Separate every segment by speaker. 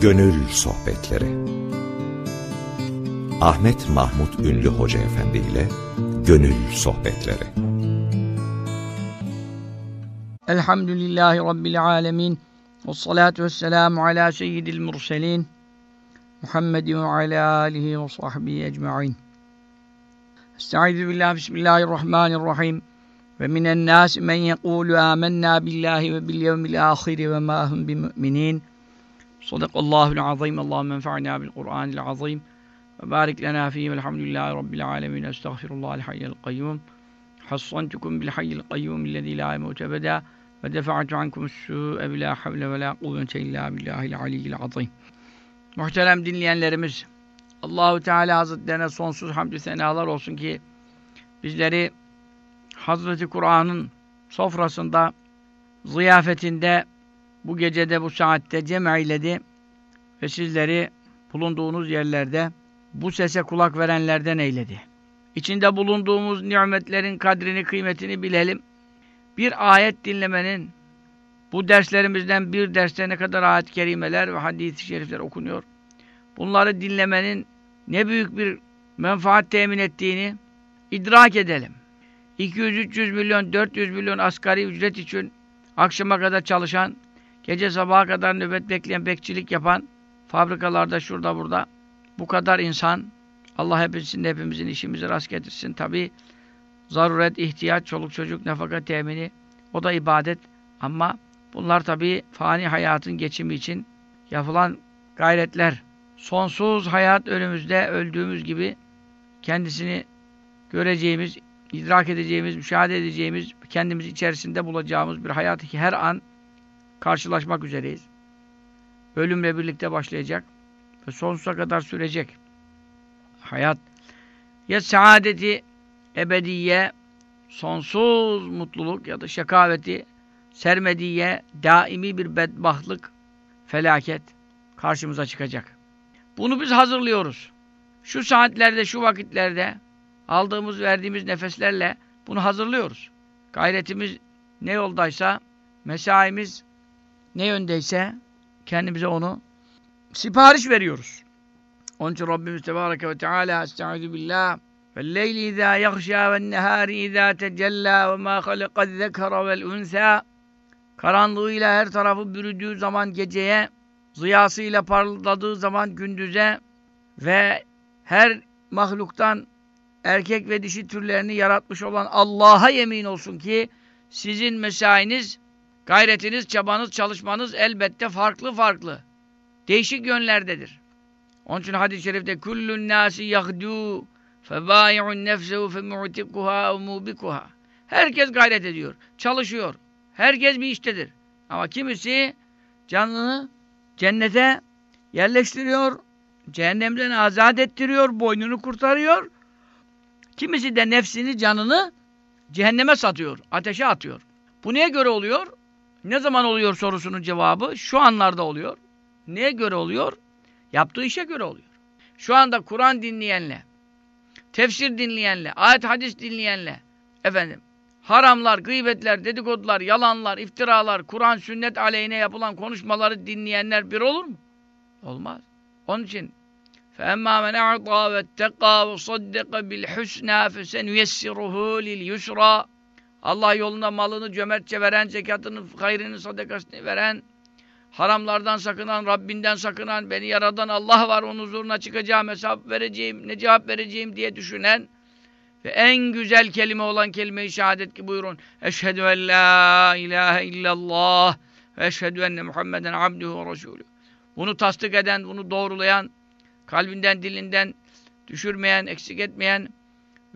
Speaker 1: Gönül Sohbetleri. Ahmet Mahmut Ünlü Hoca Efendi ile Gönül Sohbetleri.
Speaker 2: Elhamdülillahi Rabbil Alemin. Ve salatu ve selamu ala seyyidil murselin. Muhammedin ve ala alihi ve sahbihi ecma'in. Estaizu billah bismillahirrahmanirrahim. Ve minen nas men yekulu amennâ billahi ve bil yevmil ahiri ve ma hum bimü'minin Sadakallahul azim. Allahümme enfa'na bil Kur'anil azim. Ve barik lena fihi velhamdülillahi rabbil alemin. Estağfirullahal hayyel kayyum. Hassantukum bil hayyel kayyum illezî la yemutu ebeda. Ve defa'tu ankumus su'e bila havle ve la kuvvete illa billahil aliyyil azim. Muhterem dinleyenlerimiz, Allahu Teala Hazretlerine sonsuz hamdü senalar olsun ki bizleri Hazreti Kur'an'ın sofrasında, ziyafetinde bu gecede, bu saatte cem eyledi ve sizleri bulunduğunuz yerlerde bu sese kulak verenlerden eyledi. İçinde bulunduğumuz nimetlerin kadrini, kıymetini bilelim. Bir ayet dinlemenin, bu derslerimizden bir derste ne kadar ayet-i kerimeler ve hadis-i şerifler okunuyor. Bunları dinlemenin ne büyük bir menfaat temin ettiğini idrak edelim. 200-300 milyon, 400 milyon asgari ücret için akşama kadar çalışan, gece sabaha kadar nöbet bekleyen, bekçilik yapan, fabrikalarda şurada burada bu kadar insan, Allah hepimizin hepimizin işimizi rast getirsin. Tabi zaruret, ihtiyaç, çoluk çocuk, nefaka temini, o da ibadet. Ama bunlar tabi fani hayatın geçimi için yapılan gayretler. Sonsuz hayat önümüzde öldüğümüz gibi kendisini göreceğimiz, idrak edeceğimiz, müşahede edeceğimiz, kendimiz içerisinde bulacağımız bir hayat ki her an karşılaşmak üzereyiz. Ölümle birlikte başlayacak ve sonsuza kadar sürecek. Hayat ya saadeti ebediye, sonsuz mutluluk ya da şakaveti, sermediye, daimi bir bedbahtlık, felaket karşımıza çıkacak. Bunu biz hazırlıyoruz. Şu saatlerde, şu vakitlerde aldığımız, verdiğimiz nefeslerle bunu hazırlıyoruz. Gayretimiz ne yoldaysa, mesaimiz ne yöndeyse kendimize onu sipariş veriyoruz. Onun için Rabbimiz Tebareke ve Teala Estaizu billah وَالْلَيْلِ اِذَا يَغْشَى وَالنَّهَارِ اِذَا تَجَلَّى وَمَا خَلَقَ الذَّكَرَ وَالْاُنْثَى Karanlığıyla her tarafı bürüdüğü zaman geceye, ziyasıyla parladığı zaman gündüze ve her mahluktan erkek ve dişi türlerini yaratmış olan Allah'a yemin olsun ki sizin mesainiz, gayretiniz, çabanız, çalışmanız elbette farklı farklı. Değişik yönlerdedir. Onun için hadis-i şerifte kullun nasi yahdu febâi'un nefsehu femu'tikuha ve mubikuha. Herkes gayret ediyor, çalışıyor. Herkes bir iştedir. Ama kimisi canını cennete yerleştiriyor, cehennemden azat ettiriyor, boynunu kurtarıyor. Kimisi de nefsini, canını cehenneme satıyor, ateşe atıyor. Bu neye göre oluyor? Ne zaman oluyor sorusunun cevabı şu anlarda oluyor. Neye göre oluyor? Yaptığı işe göre oluyor. Şu anda Kur'an dinleyenle, tefsir dinleyenle, ayet hadis dinleyenle, efendim, haramlar, gıybetler, dedikodular, yalanlar, iftiralar, Kur'an, sünnet aleyhine yapılan konuşmaları dinleyenler bir olur mu? Olmaz. Onun için فَاَمَّا مَنْ اَعْطَى وَاتَّقَى وَصَدَّقَ بِالْحُسْنَى فَسَنُيَسِّرُهُ لِلْيُسْرَى Allah yolunda malını cömertçe veren, zekatını, hayrını, sadakasını veren, haramlardan sakınan, Rabbinden sakınan, beni yaradan Allah var, onun huzuruna çıkacağım, hesap vereceğim, ne cevap vereceğim diye düşünen ve en güzel kelime olan kelime-i şehadet ki buyurun. Eşhedü en la ilahe illallah ve eşhedü enne Muhammeden abduhu ve resulü. Bunu tasdik eden, bunu doğrulayan, kalbinden, dilinden düşürmeyen, eksik etmeyen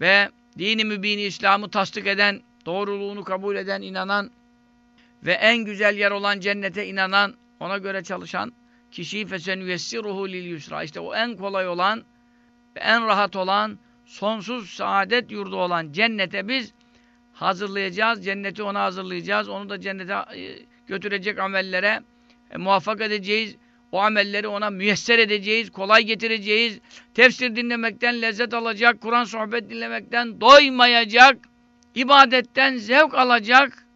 Speaker 2: ve dini mübini İslam'ı tasdik eden, doğruluğunu kabul eden, inanan ve en güzel yer olan cennete inanan, ona göre çalışan kişi fesenüyessiruhu lil yusra. İşte o en kolay olan ve en rahat olan, sonsuz saadet yurdu olan cennete biz hazırlayacağız. Cenneti ona hazırlayacağız. Onu da cennete e, götürecek amellere e, muvaffak edeceğiz. O amelleri ona müyesser edeceğiz, kolay getireceğiz. Tefsir dinlemekten lezzet alacak, Kur'an sohbet dinlemekten doymayacak, ibadetten zevk alacak,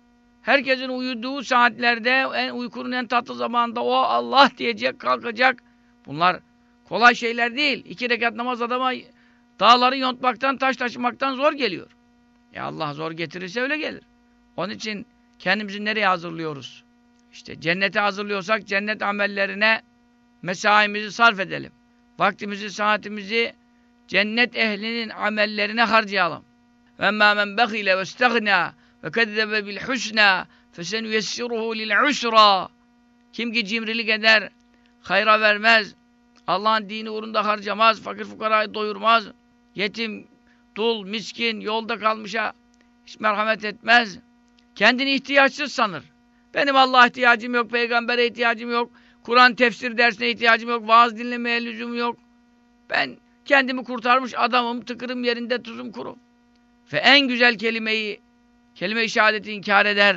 Speaker 2: Herkesin uyuduğu saatlerde, en uykunun en tatlı zamanında o Allah diyecek, kalkacak. Bunlar kolay şeyler değil. İki rekat namaz adama dağları yontmaktan, taş taşımaktan zor geliyor. Ya Allah zor getirirse öyle gelir. Onun için kendimizi nereye hazırlıyoruz? İşte cennete hazırlıyorsak cennet amellerine mesaimizi sarf edelim. Vaktimizi, saatimizi cennet ehlinin amellerine harcayalım. İstaghna ve kezzebe bil husna fesenuyessiruhu lil usra. Kim ki cimrilik eder, hayra vermez, Allah'ın dini uğrunda harcamaz, fakir fukarayı doyurmaz, yetim, dul, miskin, yolda kalmışa hiç merhamet etmez. Kendini ihtiyaçsız sanır. Benim Allah ihtiyacım yok, peygambere ihtiyacım yok, Kur'an tefsir dersine ihtiyacım yok, vaaz dinlemeye lüzum yok. Ben kendimi kurtarmış adamım, tıkırım yerinde tuzum kuru. Ve en güzel kelimeyi, kelime-i şehadeti inkar eder.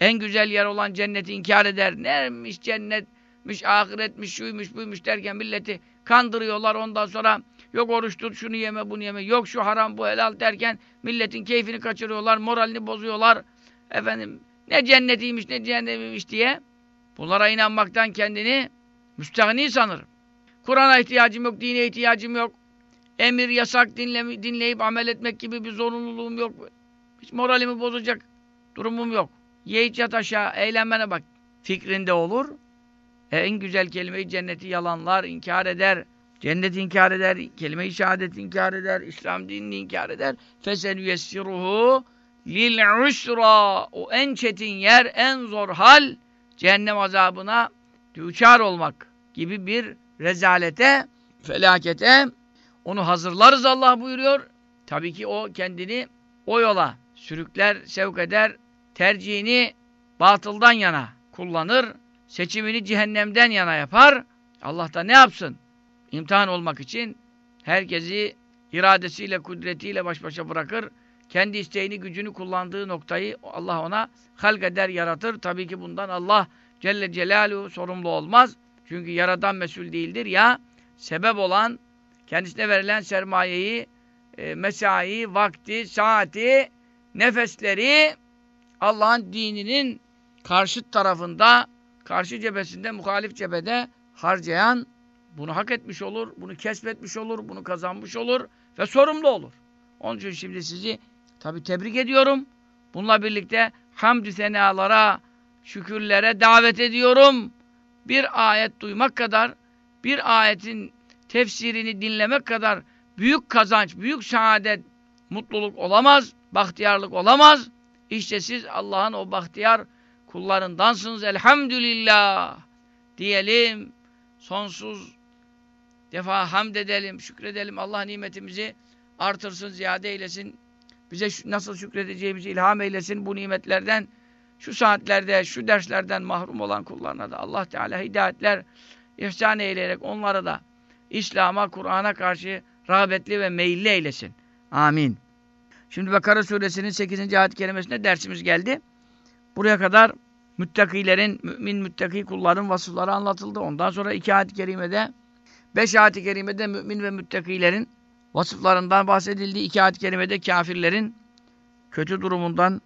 Speaker 2: En güzel yer olan cenneti inkar eder. Neymiş cennetmiş, ahiretmiş, şuymuş, buymuş derken milleti kandırıyorlar. Ondan sonra yok oruç tut, şunu yeme, bunu yeme, yok şu haram, bu helal derken milletin keyfini kaçırıyorlar, moralini bozuyorlar. Efendim ne cennetiymiş, ne cehennemiymiş diye bunlara inanmaktan kendini müstahni sanır. Kur'an'a ihtiyacım yok, dine ihtiyacım yok emir, yasak dinle, dinleyip amel etmek gibi bir zorunluluğum yok. Hiç moralimi bozacak durumum yok. Ye iç yat aşağı, eğlenmene bak. Fikrinde olur. E, en güzel kelimeyi cenneti yalanlar, inkar eder. Cenneti inkar eder, kelime-i şehadet inkar eder, İslam dinini inkar eder. Fesen yessiruhu lil usra. O en çetin yer, en zor hal cehennem azabına düçar olmak gibi bir rezalete, felakete onu hazırlarız Allah buyuruyor. Tabii ki o kendini o yola sürükler, sevk eder, tercihini batıldan yana kullanır, seçimini cehennemden yana yapar. Allah da ne yapsın? İmtihan olmak için herkesi iradesiyle, kudretiyle baş başa bırakır. Kendi isteğini, gücünü kullandığı noktayı Allah ona halk eder, yaratır. Tabii ki bundan Allah Celle Celaluhu sorumlu olmaz. Çünkü yaradan mesul değildir ya. Sebep olan, kendisine verilen sermayeyi, e, mesai, vakti, saati, nefesleri Allah'ın dininin karşı tarafında, karşı cephesinde, muhalif cephede harcayan bunu hak etmiş olur, bunu kesbetmiş olur, bunu kazanmış olur ve sorumlu olur. Onun için şimdi sizi tabi tebrik ediyorum. Bununla birlikte hamdü senalara, şükürlere davet ediyorum. Bir ayet duymak kadar, bir ayetin tefsirini dinlemek kadar büyük kazanç, büyük saadet, mutluluk olamaz, bahtiyarlık olamaz. İşte siz Allah'ın o bahtiyar kullarındansınız. Elhamdülillah diyelim. Sonsuz defa hamd edelim, şükredelim. Allah nimetimizi artırsın, ziyade eylesin. Bize nasıl şükredeceğimizi ilham eylesin. Bu nimetlerden, şu saatlerde, şu derslerden mahrum olan kullarına da Allah Teala hidayetler ihsan eyleyerek onlara da İslam'a, Kur'an'a karşı rağbetli ve meyilli eylesin. Amin. Şimdi Bakara suresinin 8. ayet-i kerimesinde dersimiz geldi. Buraya kadar müttakilerin, mümin müttaki kulların vasıfları anlatıldı. Ondan sonra iki ayet-i kerimede, beş ayet-i kerimede mümin ve müttakilerin vasıflarından bahsedildi. İki ayet-i kerimede kafirlerin kötü durumundan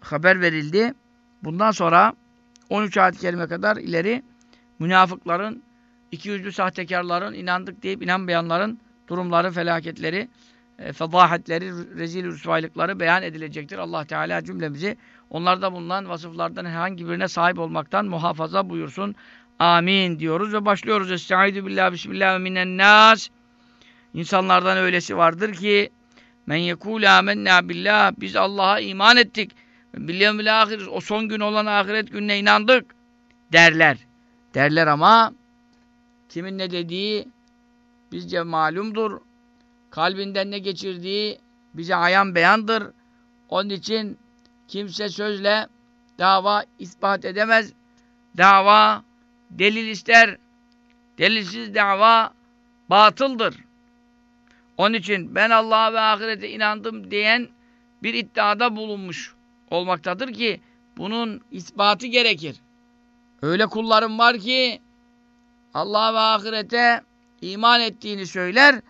Speaker 2: haber verildi. Bundan sonra 13 ayet-i kerime kadar ileri münafıkların, iki yüzlü sahtekarların, inandık deyip inanmayanların durumları, felaketleri, e, fedahatleri, rezil rüsvaylıkları beyan edilecektir. Allah Teala cümlemizi onlarda bulunan vasıflardan herhangi birine sahip olmaktan muhafaza buyursun. Amin diyoruz ve başlıyoruz. Estaizu billah, bismillah minen nas. İnsanlardan öylesi vardır ki men yekûle amennâ billah biz Allah'a iman ettik. Bilyevmil ahir o son gün olan ahiret gününe inandık derler. Derler ama kimin ne dediği bizce malumdur kalbinden ne geçirdiği bize ayan beyandır. Onun için kimse sözle dava ispat edemez. Dava delil ister. Delilsiz dava batıldır. Onun için ben Allah'a ve ahirete inandım diyen bir iddiada bulunmuş olmaktadır ki bunun ispatı gerekir. Öyle kullarım var ki Allah'a ve ahirete iman ettiğini söyler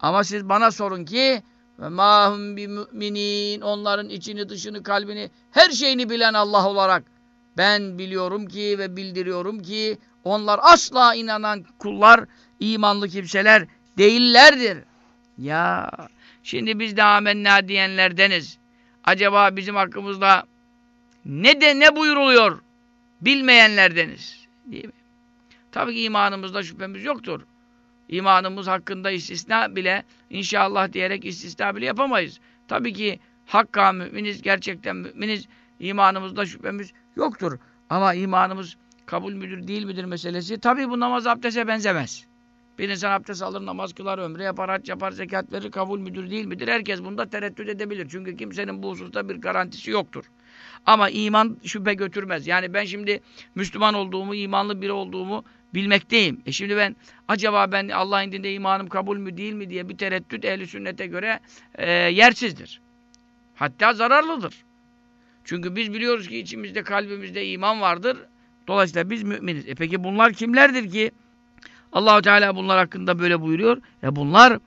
Speaker 2: ama siz bana sorun ki Ve mahum bi müminin onların içini, dışını, kalbini, her şeyini bilen Allah olarak ben biliyorum ki ve bildiriyorum ki onlar asla inanan kullar, imanlı kimseler değillerdir. Ya şimdi biz de amenna diyenlerdeniz. Acaba bizim hakkımızda ne de ne buyuruluyor bilmeyenlerdeniz. Değil mi? Tabii ki imanımızda şüphemiz yoktur. İmanımız hakkında istisna bile inşallah diyerek istisna bile yapamayız. Tabii ki hakka müminiz, gerçekten müminiz. İmanımızda şüphemiz yoktur. Ama imanımız kabul müdür değil midir meselesi. Tabii bu namaz abdeste benzemez. Bir insan abdest alır, namaz kılar, ömre yapar, hac yapar, zekat verir, kabul müdür değil midir? Herkes bunda tereddüt edebilir. Çünkü kimsenin bu hususta bir garantisi yoktur. Ama iman şüphe götürmez. Yani ben şimdi Müslüman olduğumu, imanlı biri olduğumu bilmekteyim. E şimdi ben acaba ben Allah indinde imanım kabul mü değil mi diye bir tereddüt ehli sünnete göre e, yersizdir. Hatta zararlıdır. Çünkü biz biliyoruz ki içimizde kalbimizde iman vardır. Dolayısıyla biz müminiz. E peki bunlar kimlerdir ki? Allahu Teala bunlar hakkında böyle buyuruyor. E bunlar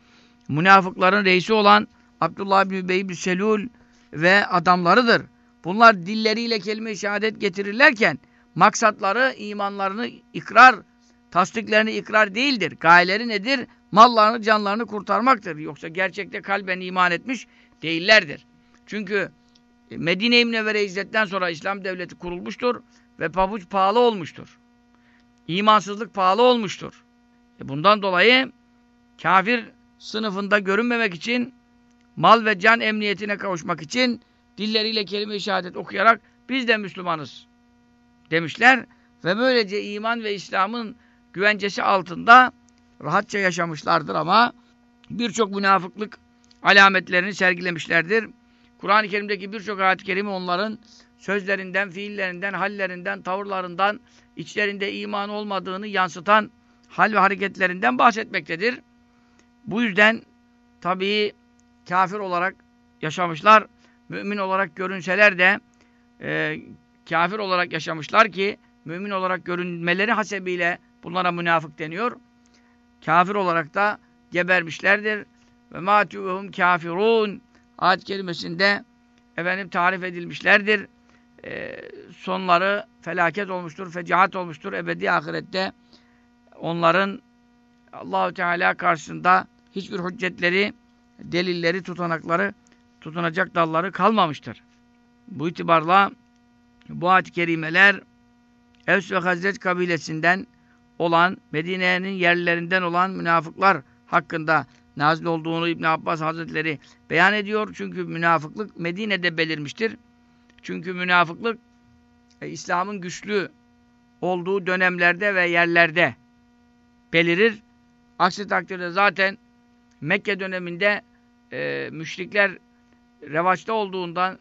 Speaker 2: münafıkların reisi olan Abdullah bin Übey bin Selul ve adamlarıdır. Bunlar dilleriyle kelime-i şehadet getirirlerken maksatları imanlarını ikrar, tasdiklerini ikrar değildir. Gayeleri nedir? Mallarını, canlarını kurtarmaktır. Yoksa gerçekte kalben iman etmiş değillerdir. Çünkü Medine-i Münevvere hicretten sonra İslam devleti kurulmuştur ve pabuç pahalı olmuştur. İmansızlık pahalı olmuştur. E bundan dolayı kafir sınıfında görünmemek için mal ve can emniyetine kavuşmak için dilleriyle kelime-i şehadet okuyarak biz de Müslümanız demişler ve böylece iman ve İslam'ın güvencesi altında rahatça yaşamışlardır ama birçok münafıklık alametlerini sergilemişlerdir. Kur'an-ı Kerim'deki birçok ayet-i kerime onların sözlerinden, fiillerinden, hallerinden, tavırlarından, içlerinde iman olmadığını yansıtan hal ve hareketlerinden bahsetmektedir. Bu yüzden tabii kafir olarak yaşamışlar, mümin olarak görünseler de e, kafir olarak yaşamışlar ki mümin olarak görünmeleri hasebiyle bunlara münafık deniyor. Kafir olarak da gebermişlerdir. Ve mâtûhum kafirun ayet kelimesinde efendim tarif edilmişlerdir. E, sonları felaket olmuştur, fecaat olmuştur. Ebedi ahirette onların Allahu Teala karşısında hiçbir hüccetleri, delilleri, tutanakları, tutunacak dalları kalmamıştır. Bu itibarla bu ayet-i kerimeler Evs ve Hazret kabilesinden olan, Medine'nin yerlerinden olan münafıklar hakkında nazil olduğunu İbn Abbas Hazretleri beyan ediyor. Çünkü münafıklık Medine'de belirmiştir. Çünkü münafıklık e, İslam'ın güçlü olduğu dönemlerde ve yerlerde belirir. Aksi takdirde zaten Mekke döneminde e, müşrikler revaçta olduğundan,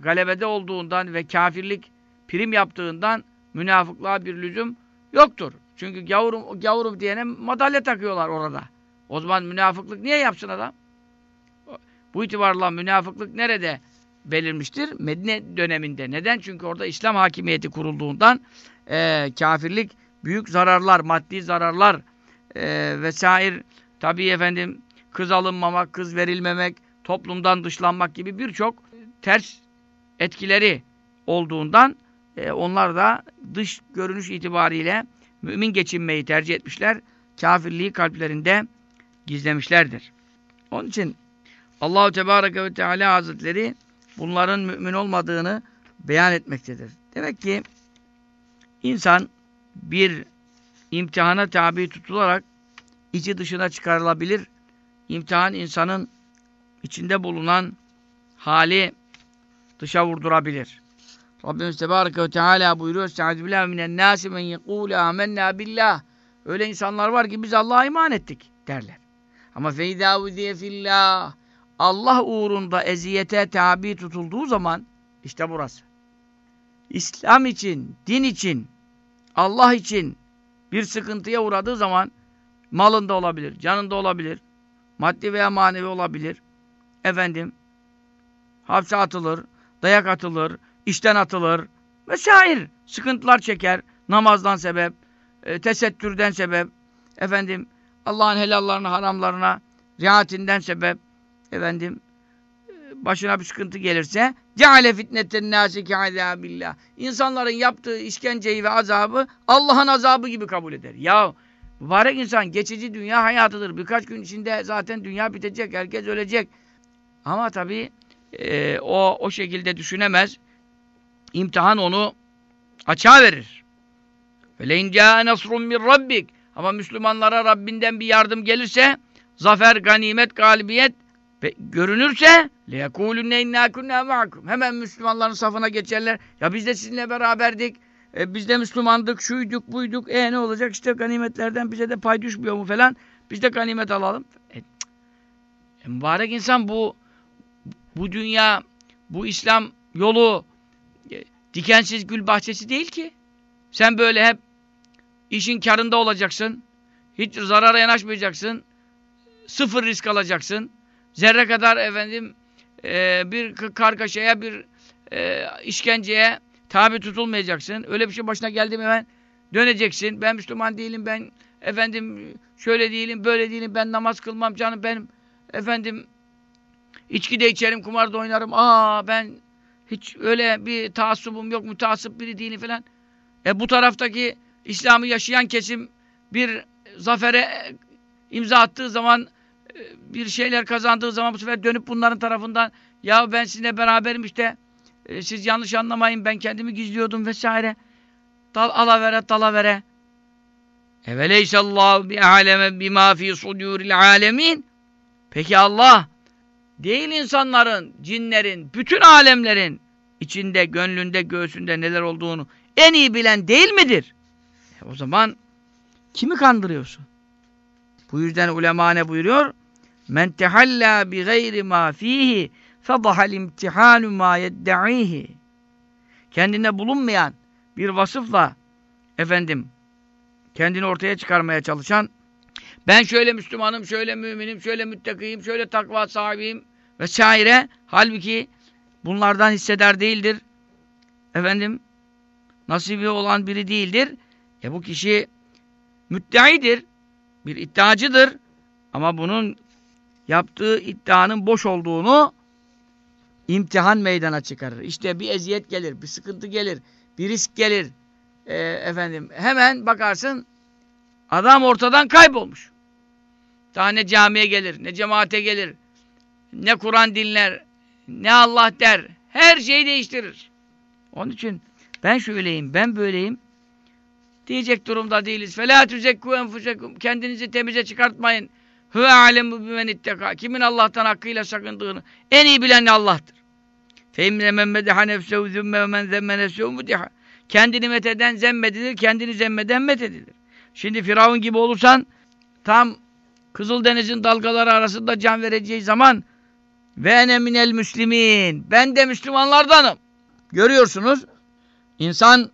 Speaker 2: galebede olduğundan ve kafirlik prim yaptığından münafıklığa bir lüzum yoktur. Çünkü gavurum, gavurum diyene madalya takıyorlar orada. O zaman münafıklık niye yapsın adam? Bu itibarla münafıklık nerede belirmiştir? Medine döneminde. Neden? Çünkü orada İslam hakimiyeti kurulduğundan e, kafirlik büyük zararlar, maddi zararlar e, vesaire tabii efendim kız alınmamak, kız verilmemek, toplumdan dışlanmak gibi birçok ters etkileri olduğundan e, onlar da dış görünüş itibariyle mümin geçinmeyi tercih etmişler. Kafirliği kalplerinde gizlemişlerdir. Onun için Allahu Tebareke ve Teala Hazretleri bunların mümin olmadığını beyan etmektedir. Demek ki insan bir imtihana tabi tutularak içi dışına çıkarılabilir. İmtihan insanın içinde bulunan hali dışa vurdurabilir. Rabbimiz Tebareke ve Teala buyuruyor Estaizu billahi minen nâsi men yekûle amennâ billah Öyle insanlar var ki biz Allah'a iman ettik derler. Ama feydâ uziye fillah Allah uğrunda eziyete tabi tutulduğu zaman işte burası. İslam için, din için, Allah için bir sıkıntıya uğradığı zaman malında olabilir, canında olabilir, maddi veya manevi olabilir. Efendim, hapse atılır, dayak atılır, işten atılır vesaire. Sıkıntılar çeker, namazdan sebep, e, tesettürden sebep, efendim Allah'ın helallarına, haramlarına riayetinden sebep, efendim başına bir sıkıntı gelirse ceale fitneten nâsi billah. İnsanların yaptığı işkenceyi ve azabı Allah'ın azabı gibi kabul eder. Ya mübarek insan geçici dünya hayatıdır. Birkaç gün içinde zaten dünya bitecek. Herkes ölecek. Ama tabii e, o o şekilde düşünemez İmtihan onu açığa verir. وَلَيْنْ جَاءَ نَصْرٌ مِنْ رَبِّكَ Ama Müslümanlara Rabbinden bir yardım gelirse, zafer, ganimet, galibiyet ve görünürse لَيَكُولُنَّ اِنَّا كُنَّا مَعَكُمْ Hemen Müslümanların safına geçerler. Ya biz de sizinle beraberdik. E, biz de Müslümandık, şuyduk, buyduk. E ne olacak? İşte ganimetlerden bize de pay düşmüyor mu falan. Biz de ganimet alalım. E, e, mübarek insan bu bu dünya, bu İslam yolu e, dikensiz gül bahçesi değil ki. Sen böyle hep işin karında olacaksın. Hiç zarara yanaşmayacaksın. Sıfır risk alacaksın. Zerre kadar efendim e, bir kargaşaya, bir e, işkenceye tabi tutulmayacaksın. Öyle bir şey başına geldi mi hemen döneceksin. Ben Müslüman değilim, ben efendim şöyle değilim, böyle değilim, ben namaz kılmam canım, benim efendim içki de içerim, kumar da oynarım. Aa ben hiç öyle bir taassubum yok, mutasip biri değilim falan. E bu taraftaki İslam'ı yaşayan kesim bir zafere imza attığı zaman e, bir şeyler kazandığı zaman bu sefer dönüp bunların tarafından ya ben sizinle beraberim işte e, siz yanlış anlamayın ben kendimi gizliyordum vesaire. Dal alavere dalavere. Eveleysallahu bi aleme bima fi suduril alemin. Peki Allah değil insanların, cinlerin, bütün alemlerin içinde, gönlünde, göğsünde neler olduğunu en iyi bilen değil midir? E o zaman kimi kandırıyorsun? Bu yüzden ulema ne buyuruyor? Men tehalla bi gayri ma fihi fedahal imtihanu ma yedda'ihi. Kendine bulunmayan bir vasıfla efendim kendini ortaya çıkarmaya çalışan ben şöyle Müslümanım, şöyle müminim, şöyle müttakiyim, şöyle takva sahibiyim vesaire. Halbuki bunlardan hisseder değildir. Efendim nasibi olan biri değildir. E bu kişi müdde'idir. Bir iddiacıdır. Ama bunun yaptığı iddianın boş olduğunu imtihan meydana çıkarır. İşte bir eziyet gelir, bir sıkıntı gelir, bir risk gelir. E, efendim hemen bakarsın adam ortadan kaybolmuş. Daha ne camiye gelir, ne cemaate gelir, ne Kur'an dinler, ne Allah der. Her şeyi değiştirir. Onun için ben şöyleyim, ben böyleyim diyecek durumda değiliz. فَلَا تُزَكُّوا اَنْفُسَكُمْ Kendinizi temize çıkartmayın. Hüve alemu bimen itteka. Kimin Allah'tan hakkıyla sakındığını en iyi bilen Allah'tır. Fehimle men medeha nefsehu zümme men zemme nefsehu mudiha. Kendini metheden zemmedilir, kendini zemmeden methedilir. Şimdi Firavun gibi olursan tam Kızıldeniz'in dalgaları arasında can vereceği zaman ve ene minel müslimin. Ben de Müslümanlardanım. Görüyorsunuz insan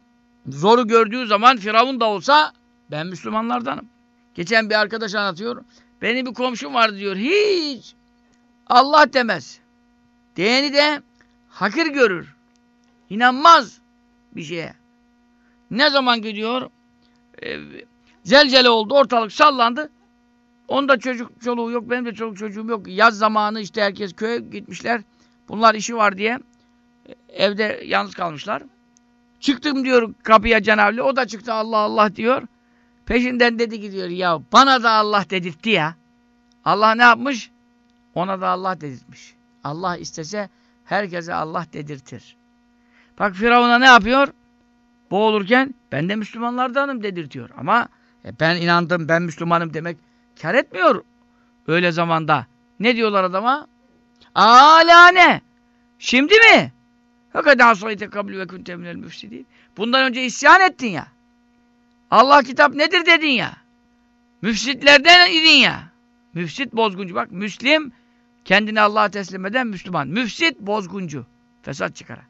Speaker 2: zoru gördüğü zaman Firavun da olsa ben Müslümanlardanım. Geçen bir arkadaş anlatıyor. Benim bir komşum var diyor. Hiç Allah demez. Diyeni de hakir görür. İnanmaz bir şeye. Ne zaman gidiyor? E, zelzele oldu, ortalık sallandı. Onda çocuk çoluğu yok, benim de çoluk çocuğum yok. Yaz zamanı işte herkes köye gitmişler. Bunlar işi var diye evde yalnız kalmışlar. Çıktım diyor kapıya Cenab-ı O da çıktı Allah Allah diyor. Peşinden dedi ki diyor ya bana da Allah dedirtti ya. Allah ne yapmış? Ona da Allah dedirtmiş. Allah istese herkese Allah dedirtir. Bak Firavun'a ne yapıyor? Boğulurken ben de Müslümanlardanım dedirtiyor. Ama e, ben inandım ben Müslümanım demek kar etmiyor öyle zamanda. Ne diyorlar adama? Alane. Şimdi mi? Fakat asayte kabul ve kunte minel müfsidin. Bundan önce isyan ettin ya. Allah kitap nedir dedin ya. Müfsitlerden idin ya. Müfsit bozguncu. Bak Müslim kendini Allah'a teslim eden Müslüman. Müfsit bozguncu. Fesat çıkaran.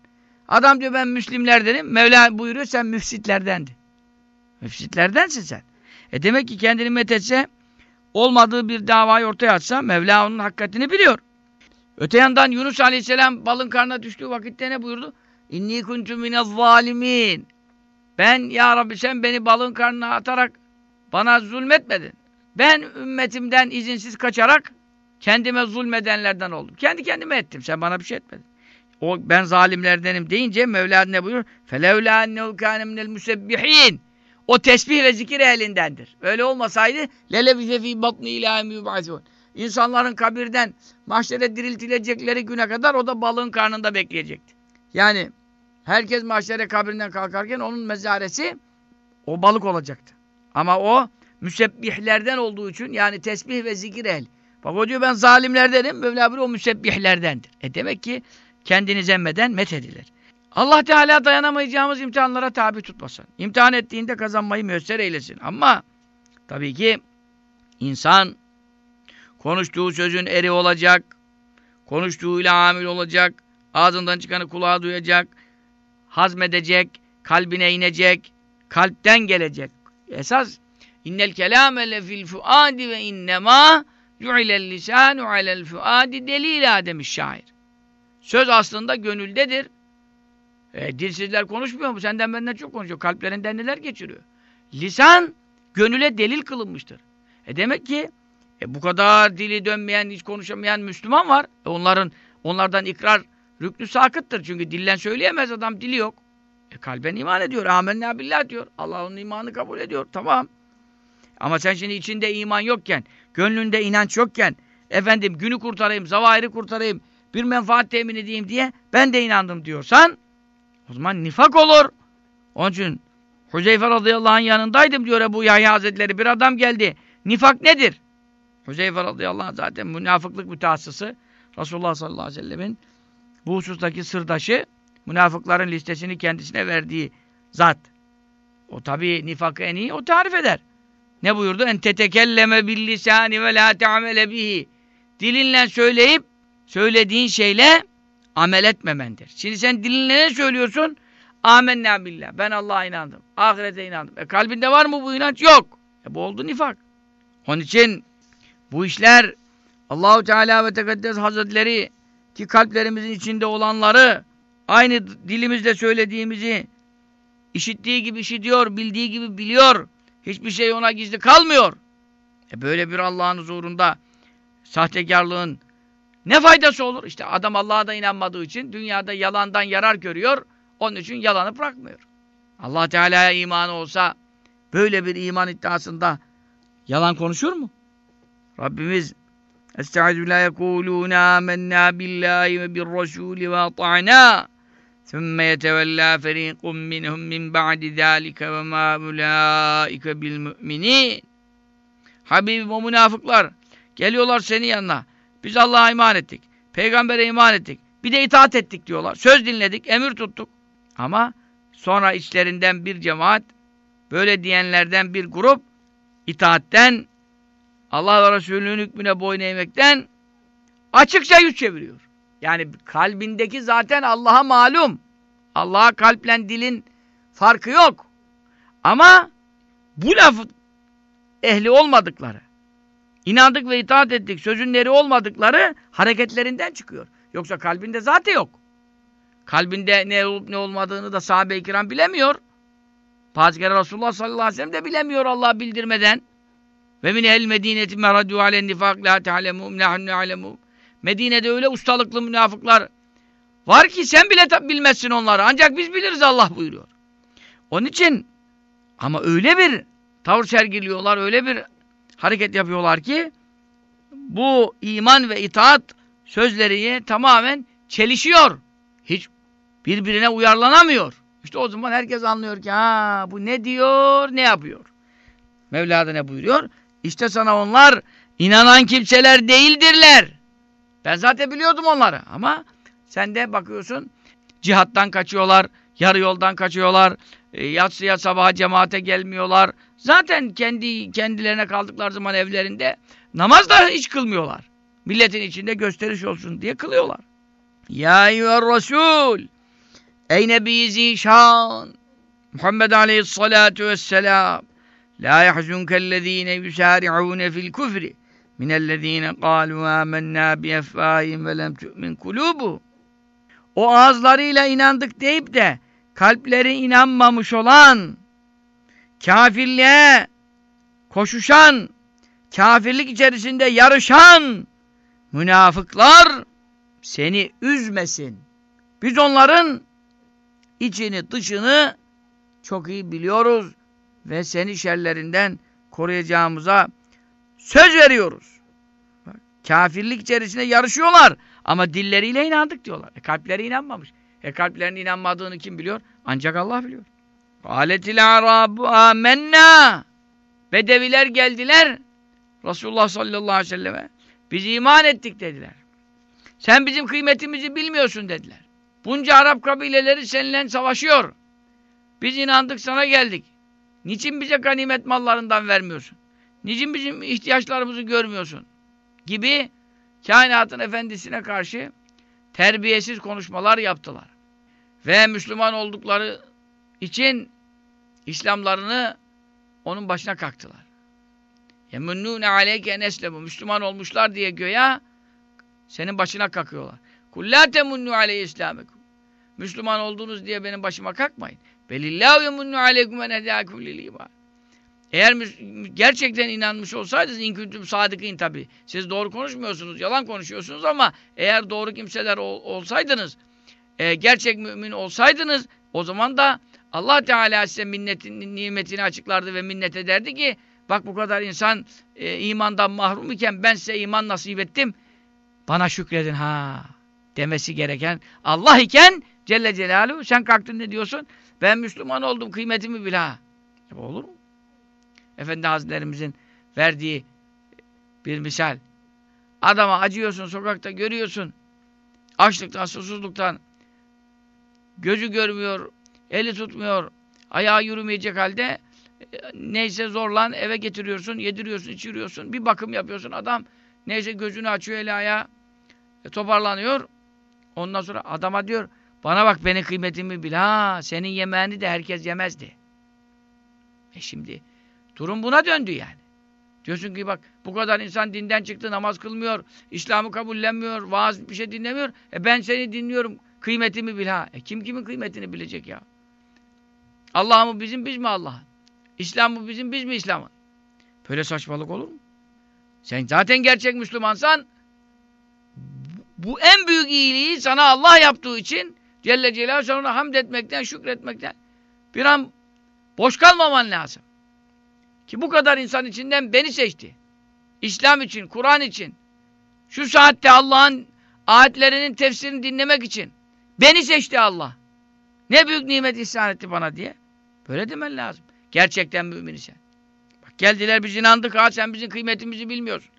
Speaker 2: Adam diyor ben Müslimlerdenim. Mevla buyuruyor sen müfsitlerdendi. Müfsitlerdensin sen. E demek ki kendini methetse olmadığı bir davayı ortaya atsa Mevla onun hakikatini biliyor. Öte yandan Yunus Aleyhisselam balın karnına düştüğü vakitte ne buyurdu? İnni kuntu mine zalimin. Ben ya Rabbi sen beni balın karnına atarak bana zulmetmedin. Ben ümmetimden izinsiz kaçarak kendime zulmedenlerden oldum. Kendi kendime ettim. Sen bana bir şey etmedin. O ben zalimlerdenim deyince Mevla ne buyuruyor? Felevla ennehu kâne minel müsebbihin. O tesbih ve zikir ehlindendir. Öyle olmasaydı lelebize fî batni ilâhim yub'azûn. İnsanların kabirden mahşere diriltilecekleri güne kadar o da balığın karnında bekleyecekti. Yani herkes mahşere kabrinden kalkarken onun mezaresi o balık olacaktı. Ama o müsebbihlerden olduğu için yani tesbih ve zikir ehl. Bak o diyor ben zalimlerdenim. Mevla buyuruyor o müsebbihlerdendir. E demek ki kendini zemmeden met edilir. Allah Teala dayanamayacağımız imtihanlara tabi tutmasın. İmtihan ettiğinde kazanmayı müyesser eylesin. Ama tabii ki insan konuştuğu sözün eri olacak, konuştuğuyla amil olacak, ağzından çıkanı kulağa duyacak, hazmedecek, kalbine inecek, kalpten gelecek. Esas innel kelame lefil fuadi ve innema ju'ilel lisanu alel fuadi delila demiş şair. Söz aslında gönüldedir. E, dilsizler konuşmuyor mu? Senden benden çok konuşuyor. Kalplerinden neler geçiriyor? Lisan gönüle delil kılınmıştır. E demek ki e, bu kadar dili dönmeyen, hiç konuşamayan Müslüman var. E, onların onlardan ikrar rüknü sakıttır. Çünkü dillen söyleyemez adam, dili yok. E, kalben iman ediyor. Amenna billah diyor. Allah onun imanını kabul ediyor. Tamam. Ama sen şimdi içinde iman yokken, gönlünde inanç yokken, efendim günü kurtarayım, zavahiri kurtarayım, bir menfaat temin edeyim diye ben de inandım diyorsan o zaman nifak olur. Onun için Huzeyfe radıyallahu anh yanındaydım diyor Ebu Yahya Hazretleri. Bir adam geldi. Nifak nedir? Huzeyfe radıyallahu anh zaten münafıklık mütehassısı. Resulullah sallallahu aleyhi ve sellemin bu husustaki sırdaşı münafıkların listesini kendisine verdiği zat. O tabi nifakı en iyi o tarif eder. Ne buyurdu? En tetekelleme bil lisani ve la te'amele bihi. Dilinle söyleyip söylediğin şeyle amel etmemendir. Şimdi sen dilinle ne söylüyorsun? Amenna billah. Ben Allah'a inandım. Ahirete inandım. E kalbinde var mı bu inanç? Yok. E bu oldu nifak. Onun için bu işler Allahu Teala ve Tekaddes Hazretleri ki kalplerimizin içinde olanları aynı dilimizle söylediğimizi işittiği gibi işitiyor, bildiği gibi biliyor. Hiçbir şey ona gizli kalmıyor. E böyle bir Allah'ın huzurunda sahtekarlığın ne faydası olur? İşte adam Allah'a da inanmadığı için dünyada yalandan yarar görüyor. Onun için yalanı bırakmıyor. Allah Teala'ya imanı olsa böyle bir iman iddiasında yalan konuşur mu? Rabbimiz Estaizu billah yekulûne âmennâ billâhi ve bir rasûli ve ata'nâ ثُمَّ يَتَوَلَّا فَر۪يقٌ مِّنْهُمْ مِنْ بَعْدِ ذَٰلِكَ وَمَا اُولَٰئِكَ بِالْمُؤْمِنِينَ Habibim o münafıklar geliyorlar senin yanına. Biz Allah'a iman ettik. Peygambere iman ettik. Bir de itaat ettik diyorlar. Söz dinledik, emir tuttuk. Ama sonra içlerinden bir cemaat, böyle diyenlerden bir grup itaatten, Allah ve Resulü'nün hükmüne boyun eğmekten açıkça yüz çeviriyor. Yani kalbindeki zaten Allah'a malum. Allah'a kalple dilin farkı yok. Ama bu lafı ehli olmadıkları, inandık ve itaat ettik, sözünleri olmadıkları hareketlerinden çıkıyor. Yoksa kalbinde zaten yok. Kalbinde ne olup ne olmadığını da sahabe-i kiram bilemiyor. Bazı kere Resulullah sallallahu aleyhi ve sellem de bilemiyor Allah bildirmeden. Ve min el medineti meradu alen nifak la te'alemum la alemu. Medine'de öyle ustalıklı münafıklar var ki sen bile bilmezsin onları. Ancak biz biliriz Allah buyuruyor. Onun için ama öyle bir tavır sergiliyorlar, öyle bir hareket yapıyorlar ki bu iman ve itaat sözleri tamamen çelişiyor. Hiç birbirine uyarlanamıyor. İşte o zaman herkes anlıyor ki ha bu ne diyor, ne yapıyor. Mevla da ne buyuruyor? İşte sana onlar inanan kimseler değildirler. Ben zaten biliyordum onları ama sen de bakıyorsun cihattan kaçıyorlar, yarı yoldan kaçıyorlar, e, yatsıya sabaha cemaate gelmiyorlar. Zaten kendi kendilerine kaldıkları zaman evlerinde namaz da hiç kılmıyorlar. Milletin içinde gösteriş olsun diye kılıyorlar. Ya eyyüher Resul Ey Nebi Zişan Muhammed Aleyhissalatu vesselam La yahzunkellezine yusari'une fil küfri minellezine kalu amennâ bieffâhim ve lem tu'min kulubu. O ağızlarıyla inandık deyip de kalpleri inanmamış olan, kafirliğe koşuşan, kafirlik içerisinde yarışan Münafıklar seni üzmesin. Biz onların içini dışını çok iyi biliyoruz ve seni şerlerinden koruyacağımıza söz veriyoruz. Kafirlik içerisinde yarışıyorlar ama dilleriyle inandık diyorlar. E kalpleri inanmamış. E kalplerinin inanmadığını kim biliyor? Ancak Allah biliyor. Aletil arabu amennâ. Bedeviler geldiler. Resulullah sallallahu aleyhi ve selleme. Biz iman ettik dediler. Sen bizim kıymetimizi bilmiyorsun dediler. Bunca Arap kabileleri seninle savaşıyor. Biz inandık sana geldik. Niçin bize ganimet mallarından vermiyorsun? Niçin bizim ihtiyaçlarımızı görmüyorsun? Gibi kainatın efendisine karşı terbiyesiz konuşmalar yaptılar. Ve Müslüman oldukları için İslamlarını onun başına kalktılar. Yemunnûne aleyke eneslemu. Müslüman olmuşlar diye göya senin başına kakıyorlar. Kullâ temunnu aleyhi islâmekum. Müslüman oldunuz diye benim başıma kalkmayın. Belillâhu yemunnu aleykum lil iman. Eğer gerçekten inanmış olsaydınız inküntüm sadıkîn tabi. Siz doğru konuşmuyorsunuz, yalan konuşuyorsunuz ama eğer doğru kimseler ol, olsaydınız, e, gerçek mümin olsaydınız o zaman da Allah Teala size minnetin, nimetini açıklardı ve minnet ederdi ki bak bu kadar insan e, imandan mahrum iken ben size iman nasip ettim. Bana şükredin ha demesi gereken Allah iken Celle Celaluhu sen kalktın ne diyorsun? Ben Müslüman oldum kıymetimi bil ha. E, olur mu? Efendi Hazretlerimizin verdiği bir misal. Adama acıyorsun sokakta görüyorsun. Açlıktan, susuzluktan gözü görmüyor, eli tutmuyor, ayağı yürümeyecek halde e, neyse zorlan eve getiriyorsun, yediriyorsun, içiriyorsun. Bir bakım yapıyorsun. Adam neyse gözünü açıyor, eli ayağı e, toparlanıyor. Ondan sonra adama diyor, bana bak benim kıymetimi bil. Ha, senin yemeğini de herkes yemezdi. E şimdi durum buna döndü yani. Diyorsun ki bak bu kadar insan dinden çıktı, namaz kılmıyor, İslam'ı kabullenmiyor, vaaz bir şey dinlemiyor. E ben seni dinliyorum, kıymetimi bil ha. E kim kimin kıymetini bilecek ya? Allah mı bizim, biz mi Allah? İslam mı bizim, biz mi İslam'ın? Böyle saçmalık olur mu? Sen zaten gerçek Müslümansan bu en büyük iyiliği sana Allah yaptığı için Celle Celaluhu ona hamd etmekten, şükretmekten bir an boş kalmaman lazım. Ki bu kadar insan içinden beni seçti. İslam için, Kur'an için. Şu saatte Allah'ın ayetlerinin tefsirini dinlemek için. Beni seçti Allah. Ne büyük nimet ihsan etti bana diye. Böyle demen lazım. Gerçekten mümin isen. Bak geldiler biz inandık ha sen bizim kıymetimizi bilmiyorsun.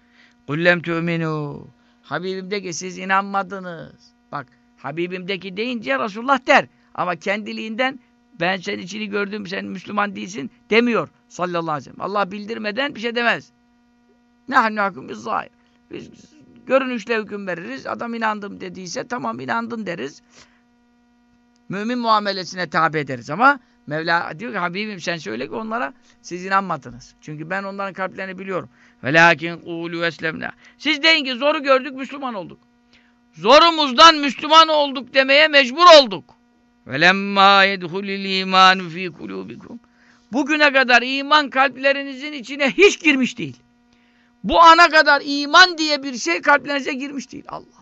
Speaker 2: Kullem tu'minu. Habibimdeki siz inanmadınız. Bak Habibimdeki deyince Resulullah der. Ama kendiliğinden ben senin içini gördüm sen Müslüman değilsin demiyor sallallahu aleyhi ve sellem. Allah bildirmeden bir şey demez. Nahnu hakum biz zahir. Biz görünüşle hüküm veririz. Adam inandım dediyse tamam inandın deriz. Mümin muamelesine tabi ederiz ama Mevla diyor ki Habibim sen söyle ki onlara siz inanmadınız. Çünkü ben onların kalplerini biliyorum. Velakin kulu eslemna. Siz deyin ki zoru gördük Müslüman olduk. Zorumuzdan Müslüman olduk demeye mecbur olduk. Velemma yedhulil imanu fi kulubikum. Bugüne kadar iman kalplerinizin içine hiç girmiş değil. Bu ana kadar iman diye bir şey kalplerinize girmiş değil. Allah.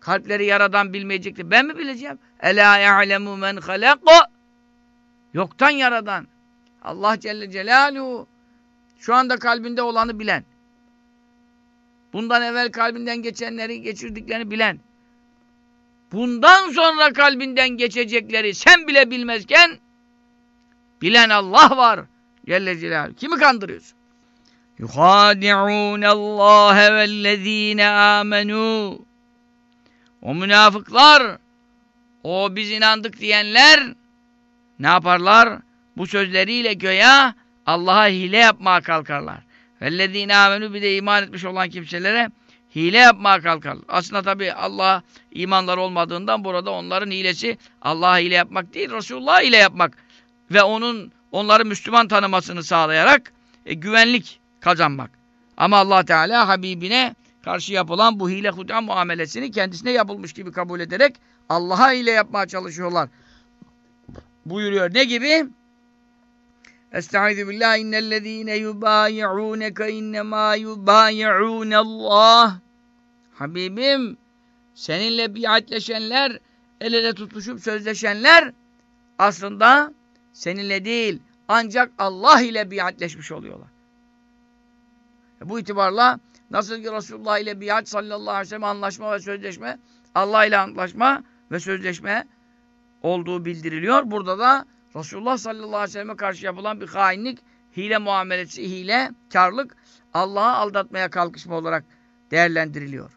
Speaker 2: Kalpleri yaradan bilmeyecekti. Ben mi bileceğim? Ela ya'lemu men halaka. Yoktan yaradan. Allah Celle Celaluhu şu anda kalbinde olanı bilen. Bundan evvel kalbinden geçenleri geçirdiklerini bilen. Bundan sonra kalbinden geçecekleri sen bile bilmezken bilen Allah var. Celle Celaluhu. Kimi kandırıyorsun? يُخَادِعُونَ اللّٰهَ وَالَّذ۪ينَ آمَنُوا O münafıklar, o biz inandık diyenler ne yaparlar? Bu sözleriyle göya Allah'a hile yapmaya kalkarlar. Vellezine amenü bir de iman etmiş olan kimselere hile yapmaya kalkarlar. Aslında tabi Allah imanları olmadığından burada onların hilesi Allah'a hile yapmak değil, Resulullah'a hile yapmak ve onun onları Müslüman tanımasını sağlayarak e, güvenlik kazanmak. Ama Allah Teala Habibine karşı yapılan bu hile hudam muamelesini kendisine yapılmış gibi kabul ederek Allah'a hile yapmaya çalışıyorlar. Buyuruyor. Ne gibi? Estaizu billah innellezîne yubâyi'ûneke innemâ yubâyi'ûnellâh Habibim seninle biatleşenler, el ele tutuşup sözleşenler aslında seninle değil ancak Allah ile biatleşmiş oluyorlar. Bu itibarla nasıl ki Resulullah ile biat sallallahu aleyhi ve sellem anlaşma ve sözleşme Allah ile anlaşma ve sözleşme olduğu bildiriliyor. Burada da Resulullah sallallahu aleyhi ve selleme karşı yapılan bir hainlik, hile muamelesi, hile, karlık Allah'ı aldatmaya kalkışma olarak değerlendiriliyor.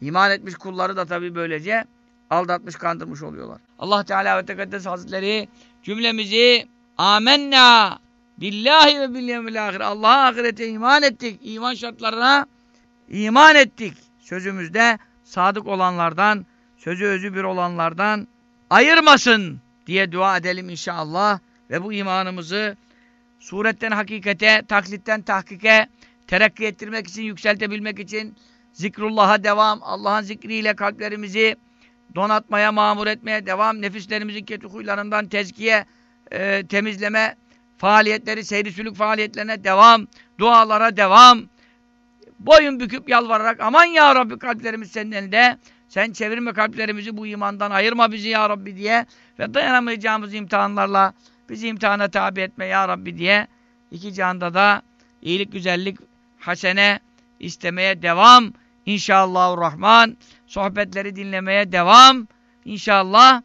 Speaker 2: İman etmiş kulları da tabii böylece aldatmış, kandırmış oluyorlar. Allah Teala ve Tekaddes Hazretleri cümlemizi amenna billahi ve bil yevmil ahir. Allah'a ahirete iman ettik. İman şartlarına iman ettik. Sözümüzde sadık olanlardan, sözü özü bir olanlardan ayırmasın diye dua edelim inşallah. Ve bu imanımızı suretten hakikate, taklitten tahkike terakki ettirmek için, yükseltebilmek için zikrullah'a devam, Allah'ın zikriyle kalplerimizi donatmaya, mamur etmeye devam, nefislerimizin kötü huylarından tezkiye, e, temizleme faaliyetleri, seyri sülük faaliyetlerine devam, dualara devam, boyun büküp yalvararak aman ya Rabbi kalplerimiz senin elinde, sen çevirme kalplerimizi bu imandan ayırma bizi ya Rabbi diye ve dayanamayacağımız imtihanlarla bizi imtihana tabi etme ya Rabbi diye iki canda da iyilik, güzellik, hasene istemeye devam. İnşallahurrahman. Sohbetleri dinlemeye devam. İnşallah.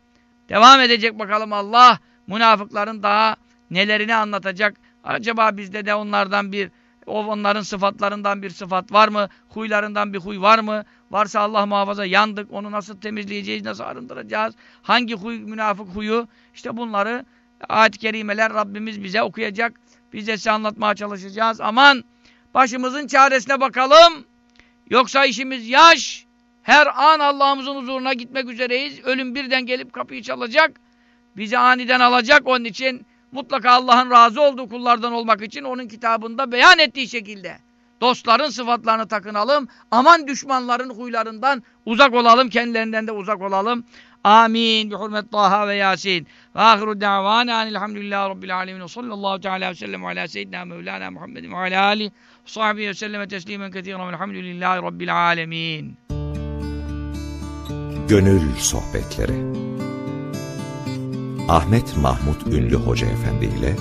Speaker 2: Devam edecek bakalım Allah. Münafıkların daha nelerini anlatacak. Acaba bizde de onlardan bir onların sıfatlarından bir sıfat var mı? Huylarından bir huy var mı? Varsa Allah muhafaza yandık. Onu nasıl temizleyeceğiz? Nasıl arındıracağız? Hangi huy münafık huyu? İşte bunları ayet-i kerimeler Rabbimiz bize okuyacak. Biz de size anlatmaya çalışacağız. Aman başımızın çaresine bakalım. Yoksa işimiz yaş. Her an Allah'ımızın huzuruna gitmek üzereyiz. Ölüm birden gelip kapıyı çalacak. Bizi aniden alacak. Onun için mutlaka Allah'ın razı olduğu kullardan olmak için onun kitabında beyan ettiği şekilde dostların sıfatlarını takınalım. Aman düşmanların huylarından uzak olalım. Kendilerinden de uzak olalım. Amin. Bi hurmet Taha ve Yasin. Ve ahiru da'vana elhamdülillahi rabbil alemin. Sallallahu teala ve sellem ala seyyidina Mevlana Muhammedin ve ala alihi sahbihi ve selleme teslimen kethiren velhamdülillahi rabbil alemin.
Speaker 1: Gönül Sohbetleri Ahmet Mahmut Ünlü Hoca Efendi ile